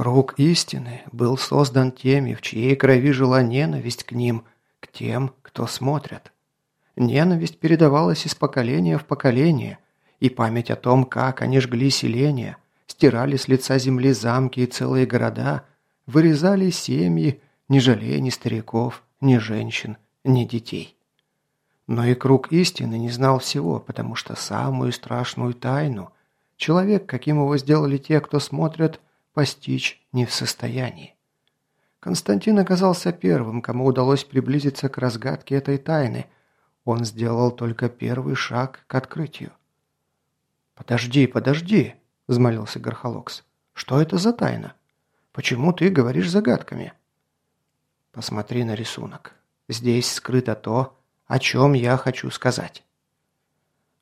Круг истины был создан теми, в чьей крови жила ненависть к ним, к тем, кто смотрят. Ненависть передавалась из поколения в поколение, и память о том, как они жгли селения, стирали с лица земли замки и целые города, вырезали семьи, не жалея ни стариков, ни женщин, ни детей. Но и круг истины не знал всего, потому что самую страшную тайну человек, каким его сделали те, кто смотрят, постичь не в состоянии. Константин оказался первым, кому удалось приблизиться к разгадке этой тайны. Он сделал только первый шаг к открытию. «Подожди, подожди!» – взмолился Горхолокс. «Что это за тайна? Почему ты говоришь загадками?» «Посмотри на рисунок. Здесь скрыто то, о чем я хочу сказать».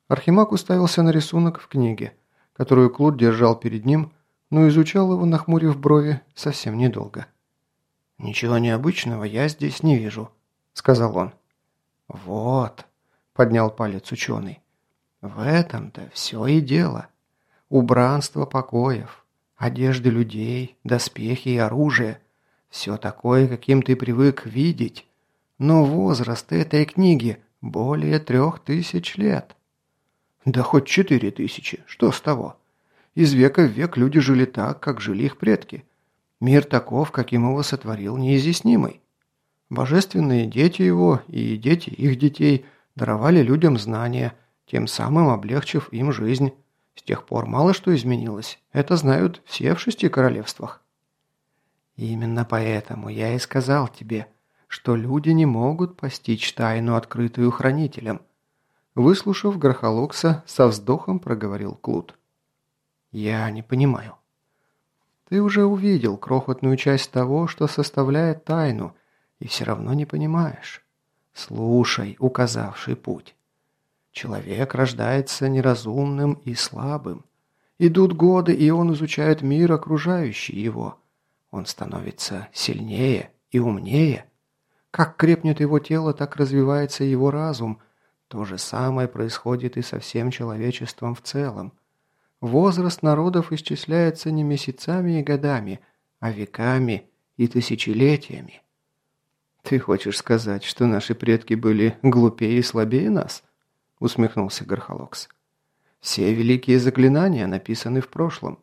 Архимаг уставился на рисунок в книге, которую Клуд держал перед ним, но изучал его, нахмурив брови, совсем недолго. «Ничего необычного я здесь не вижу», — сказал он. «Вот», — поднял палец ученый, — «в этом-то все и дело. Убранство покоев, одежды людей, доспехи и оружие — все такое, каким ты привык видеть. Но возраст этой книги более трех тысяч лет». «Да хоть четыре тысячи, что с того?» Из века в век люди жили так, как жили их предки. Мир таков, каким его сотворил неизъяснимый. Божественные дети его и дети их детей даровали людям знания, тем самым облегчив им жизнь. С тех пор мало что изменилось. Это знают все в шести королевствах. Именно поэтому я и сказал тебе, что люди не могут постичь тайну, открытую хранителем. Выслушав Грохолокса, со вздохом проговорил Клуд. «Я не понимаю». «Ты уже увидел крохотную часть того, что составляет тайну, и все равно не понимаешь. Слушай, указавший путь. Человек рождается неразумным и слабым. Идут годы, и он изучает мир, окружающий его. Он становится сильнее и умнее. Как крепнет его тело, так развивается его разум. То же самое происходит и со всем человечеством в целом. Возраст народов исчисляется не месяцами и годами, а веками и тысячелетиями. «Ты хочешь сказать, что наши предки были глупее и слабее нас?» – усмехнулся Гархолокс. «Все великие заклинания написаны в прошлом.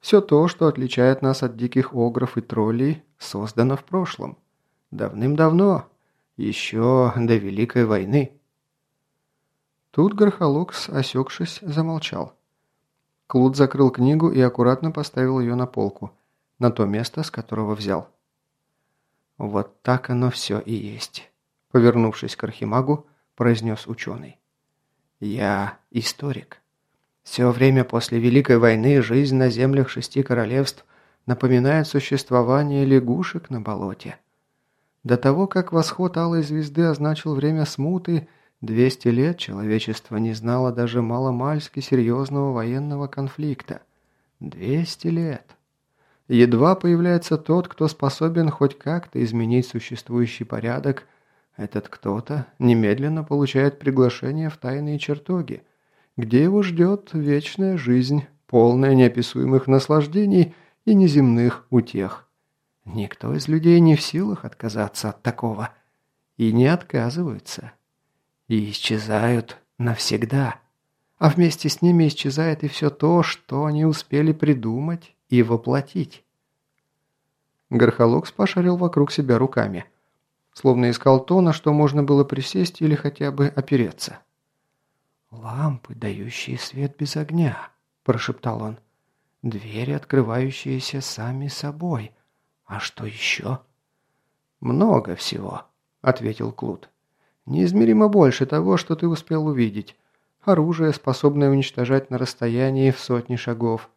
Все то, что отличает нас от диких огров и троллей, создано в прошлом. Давным-давно, еще до Великой войны». Тут Гархолокс, осекшись, замолчал. Клуд закрыл книгу и аккуратно поставил ее на полку, на то место, с которого взял. «Вот так оно все и есть», – повернувшись к Архимагу, произнес ученый. «Я историк. Все время после Великой войны жизнь на землях шести королевств напоминает существование лягушек на болоте. До того, как восход Алой Звезды означил время смуты – Двести лет человечество не знало даже маломальски серьезного военного конфликта. Двести лет. Едва появляется тот, кто способен хоть как-то изменить существующий порядок, этот кто-то немедленно получает приглашение в тайные чертоги, где его ждет вечная жизнь, полная неописуемых наслаждений и неземных утех. Никто из людей не в силах отказаться от такого. И не отказываются и исчезают навсегда. А вместе с ними исчезает и все то, что они успели придумать и воплотить. Горхолокс пошарил вокруг себя руками, словно искал то, на что можно было присесть или хотя бы опереться. «Лампы, дающие свет без огня», – прошептал он. «Двери, открывающиеся сами собой. А что еще?» «Много всего», – ответил Клуд. Неизмеримо больше того, что ты успел увидеть. Оружие, способное уничтожать на расстоянии в сотни шагов.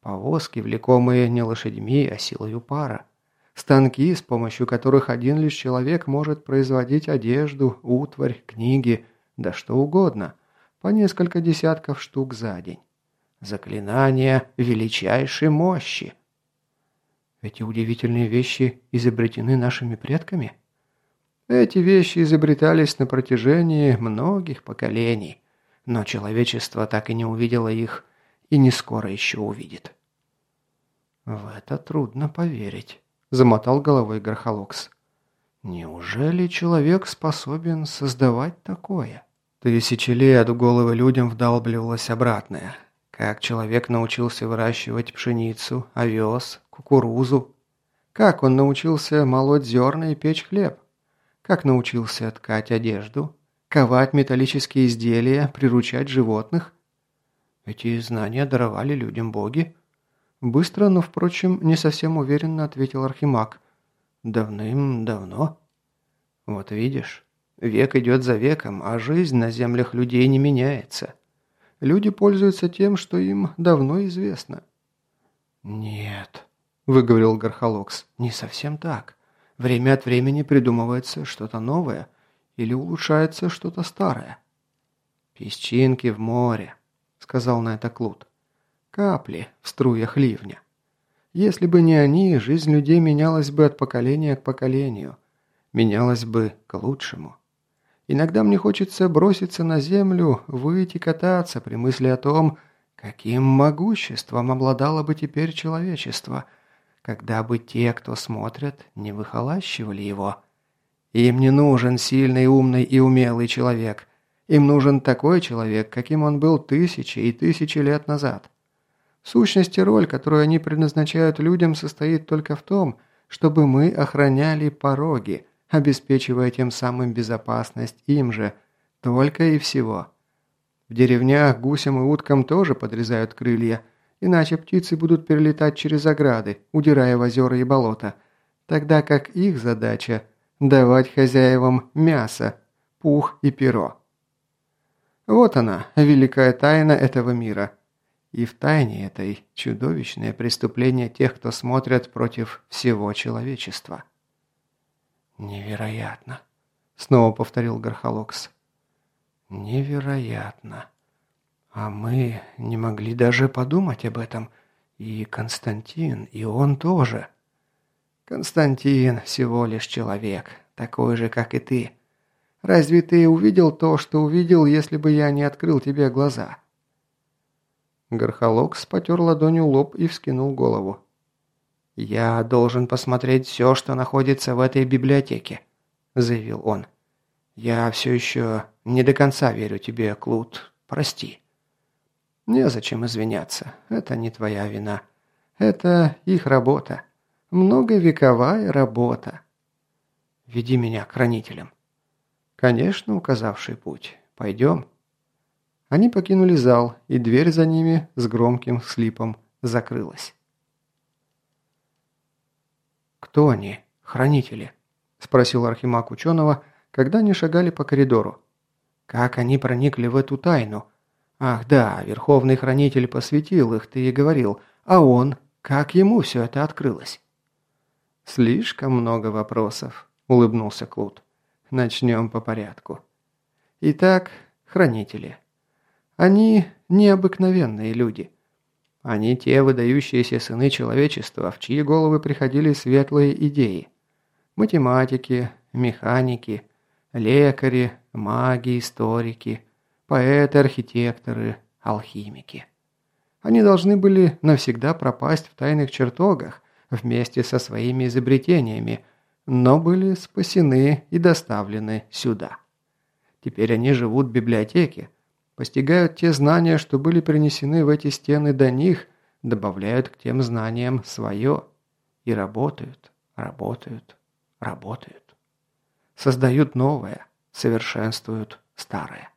Повозки, влекомые не лошадьми, а силою пара. Станки, с помощью которых один лишь человек может производить одежду, утварь, книги, да что угодно, по несколько десятков штук за день. Заклинания величайшей мощи. Эти удивительные вещи изобретены нашими предками? Эти вещи изобретались на протяжении многих поколений, но человечество так и не увидело их и не скоро еще увидит. «В это трудно поверить», – замотал головой Грохолокс. «Неужели человек способен создавать такое?» Тысячи лет в головы людям вдалбливалось обратное. Как человек научился выращивать пшеницу, овес, кукурузу? Как он научился молоть зерна и печь хлеб? Как научился ткать одежду, ковать металлические изделия, приручать животных? Эти знания даровали людям боги. Быстро, но, впрочем, не совсем уверенно ответил Архимаг. Давным-давно. Вот видишь, век идет за веком, а жизнь на землях людей не меняется. Люди пользуются тем, что им давно известно. «Нет», – выговорил Гархолокс, – «не совсем так. Время от времени придумывается что-то новое или улучшается что-то старое». «Песчинки в море», – сказал на это Клод. «Капли в струях ливня. Если бы не они, жизнь людей менялась бы от поколения к поколению, менялась бы к лучшему». Иногда мне хочется броситься на землю, выйти кататься при мысли о том, каким могуществом обладало бы теперь человечество, когда бы те, кто смотрят, не выхолащивали его. Им не нужен сильный, умный и умелый человек. Им нужен такой человек, каким он был тысячи и тысячи лет назад. В сущности, роль, которую они предназначают людям, состоит только в том, чтобы мы охраняли пороги – обеспечивая тем самым безопасность им же, только и всего. В деревнях гусям и уткам тоже подрезают крылья, иначе птицы будут перелетать через ограды, удирая в озера и болота, тогда как их задача – давать хозяевам мясо, пух и перо. Вот она, великая тайна этого мира. И в тайне этой чудовищное преступление тех, кто смотрят против всего человечества. «Невероятно!» – снова повторил Гархалокс. «Невероятно! А мы не могли даже подумать об этом. И Константин, и он тоже. Константин всего лишь человек, такой же, как и ты. Разве ты увидел то, что увидел, если бы я не открыл тебе глаза?» Гархалокс потер ладонью лоб и вскинул голову. «Я должен посмотреть все, что находится в этой библиотеке», – заявил он. «Я все еще не до конца верю тебе, Клуд. Прости». «Незачем извиняться. Это не твоя вина. Это их работа. Многовековая работа. Веди меня к хранителям». «Конечно, указавший путь. Пойдем». Они покинули зал, и дверь за ними с громким слипом закрылась. «Кто они? Хранители?» – спросил Архимаг ученого, когда они шагали по коридору. «Как они проникли в эту тайну? Ах да, Верховный Хранитель посвятил их, ты и говорил. А он? Как ему все это открылось?» «Слишком много вопросов», – улыбнулся Клуд. «Начнем по порядку. Итак, хранители. Они необыкновенные люди. Они те выдающиеся сыны человечества, в чьи головы приходили светлые идеи. Математики, механики, лекари, маги, историки, поэты, архитекторы, алхимики. Они должны были навсегда пропасть в тайных чертогах вместе со своими изобретениями, но были спасены и доставлены сюда. Теперь они живут в библиотеке, постигают те знания, что были принесены в эти стены до них, добавляют к тем знаниям свое и работают, работают, работают. Создают новое, совершенствуют старое.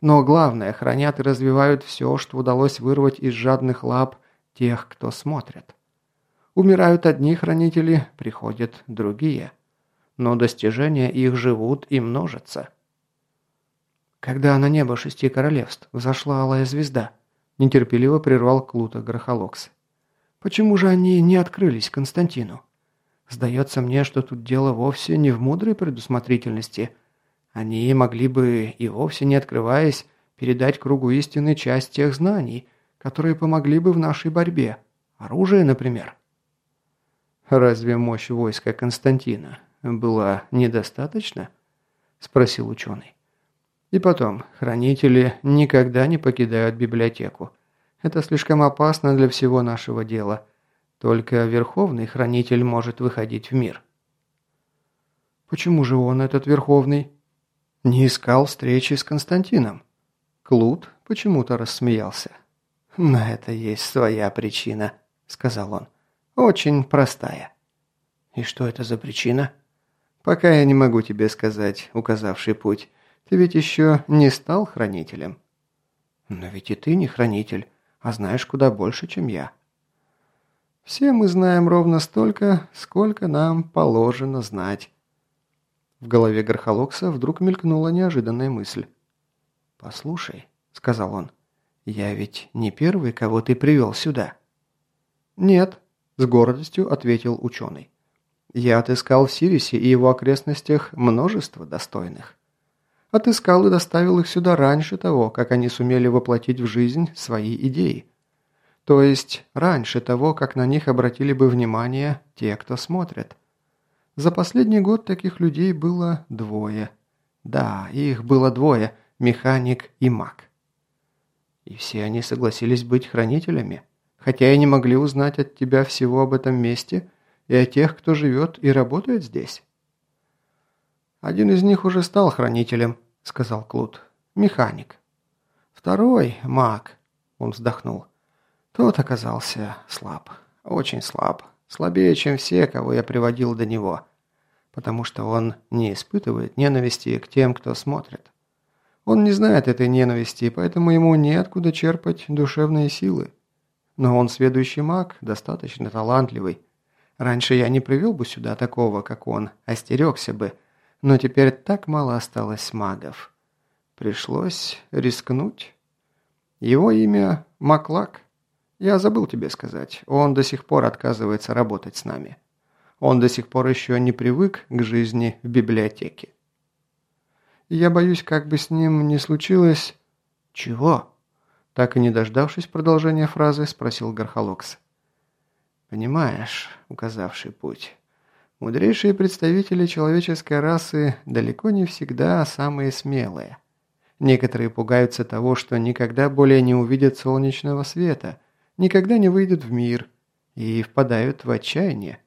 Но главное, хранят и развивают все, что удалось вырвать из жадных лап тех, кто смотрит. Умирают одни хранители, приходят другие. Но достижения их живут и множатся. Когда на небо шести королевств взошла алая звезда, нетерпеливо прервал Клута Грохолокс. Почему же они не открылись Константину? Сдается мне, что тут дело вовсе не в мудрой предусмотрительности. Они могли бы и вовсе не открываясь, передать кругу истины часть тех знаний, которые помогли бы в нашей борьбе. Оружие, например. «Разве мощь войска Константина была недостаточна?» – спросил ученый. И потом, хранители никогда не покидают библиотеку. Это слишком опасно для всего нашего дела. Только Верховный Хранитель может выходить в мир». «Почему же он, этот Верховный?» «Не искал встречи с Константином». Клуд почему-то рассмеялся. «На это есть своя причина», — сказал он. «Очень простая». «И что это за причина?» «Пока я не могу тебе сказать, указавший путь. Ты ведь еще не стал хранителем». «Но ведь и ты не хранитель, а знаешь куда больше, чем я». «Все мы знаем ровно столько, сколько нам положено знать». В голове Гархолокса вдруг мелькнула неожиданная мысль. «Послушай», — сказал он, — «я ведь не первый, кого ты привел сюда». «Нет», — с гордостью ответил ученый. «Я отыскал в Сирисе и его окрестностях множество достойных. Отыскал и доставил их сюда раньше того, как они сумели воплотить в жизнь свои идеи. То есть раньше того, как на них обратили бы внимание те, кто смотрит. За последний год таких людей было двое. Да, их было двое – механик и маг. И все они согласились быть хранителями, хотя и не могли узнать от тебя всего об этом месте и о тех, кто живет и работает здесь. «Один из них уже стал хранителем», – сказал Клуд. «Механик». «Второй – маг», – он вздохнул. «Тот оказался слаб, очень слаб, слабее, чем все, кого я приводил до него, потому что он не испытывает ненависти к тем, кто смотрит. Он не знает этой ненависти, поэтому ему неоткуда черпать душевные силы. Но он сведущий маг, достаточно талантливый. Раньше я не привел бы сюда такого, как он, остерегся бы, но теперь так мало осталось магов. Пришлось рискнуть. Его имя Маклак. Я забыл тебе сказать, он до сих пор отказывается работать с нами. Он до сих пор еще не привык к жизни в библиотеке. Я боюсь, как бы с ним не случилось...» «Чего?» Так и не дождавшись продолжения фразы, спросил Гархолокс. «Понимаешь, указавший путь, мудрейшие представители человеческой расы далеко не всегда самые смелые. Некоторые пугаются того, что никогда более не увидят солнечного света, никогда не выйдут в мир и впадают в отчаяние».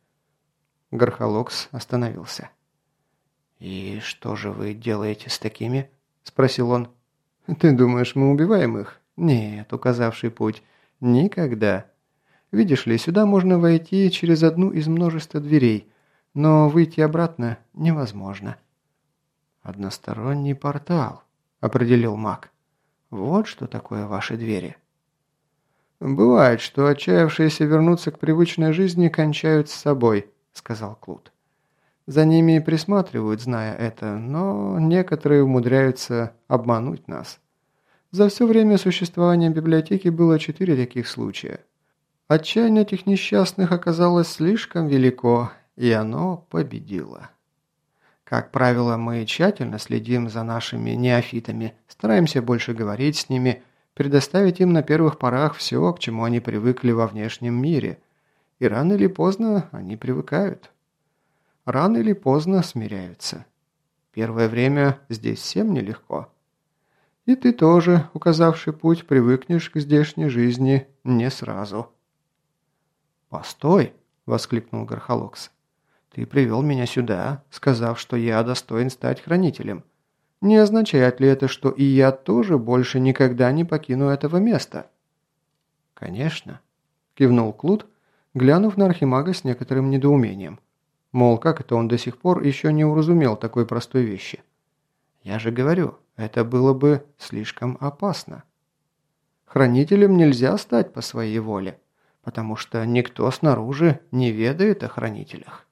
Гархолокс остановился. «И что же вы делаете с такими?» – спросил он. «Ты думаешь, мы убиваем их?» «Нет, указавший путь. Никогда. Видишь ли, сюда можно войти через одну из множества дверей, но выйти обратно невозможно». «Односторонний портал», – определил маг. «Вот что такое ваши двери». «Бывает, что отчаявшиеся вернуться к привычной жизни кончают с собой», – сказал Клуд. За ними присматривают, зная это, но некоторые умудряются обмануть нас. За все время существования библиотеки было четыре таких случая. Отчаяние этих несчастных оказалось слишком велико, и оно победило. Как правило, мы тщательно следим за нашими неофитами, стараемся больше говорить с ними, предоставить им на первых порах все, к чему они привыкли во внешнем мире. И рано или поздно они привыкают рано или поздно смиряются. Первое время здесь всем нелегко. И ты тоже, указавший путь, привыкнешь к здешней жизни не сразу. «Постой!» – воскликнул Гархолокс. «Ты привел меня сюда, сказав, что я достоин стать хранителем. Не означает ли это, что и я тоже больше никогда не покину этого места?» «Конечно», – кивнул Клуд, глянув на Архимага с некоторым недоумением. Мол, как это он до сих пор еще не уразумел такой простой вещи? Я же говорю, это было бы слишком опасно. Хранителем нельзя стать по своей воле, потому что никто снаружи не ведает о хранителях.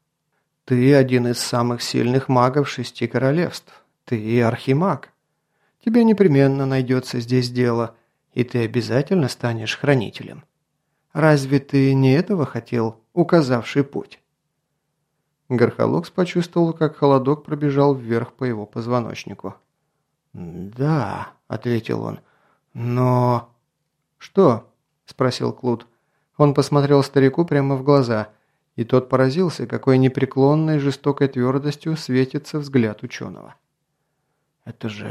Ты один из самых сильных магов шести королевств. Ты архимаг. Тебе непременно найдется здесь дело, и ты обязательно станешь хранителем. Разве ты не этого хотел, указавший путь? Гархолокс почувствовал, как холодок пробежал вверх по его позвоночнику. «Да», — ответил он, — «но...» «Что?» — спросил Клуд. Он посмотрел старику прямо в глаза, и тот поразился, какой непреклонной жестокой твердостью светится взгляд ученого. «Это же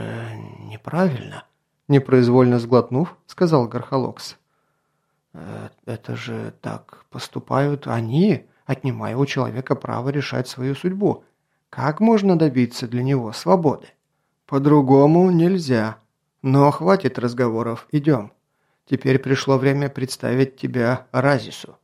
неправильно», — непроизвольно сглотнув, сказал Гархолокс. Э, «Это же так поступают они, отнимая у человека право решать свою судьбу. Как можно добиться для него свободы?» «По-другому нельзя. Но хватит разговоров, идем. Теперь пришло время представить тебя Разису».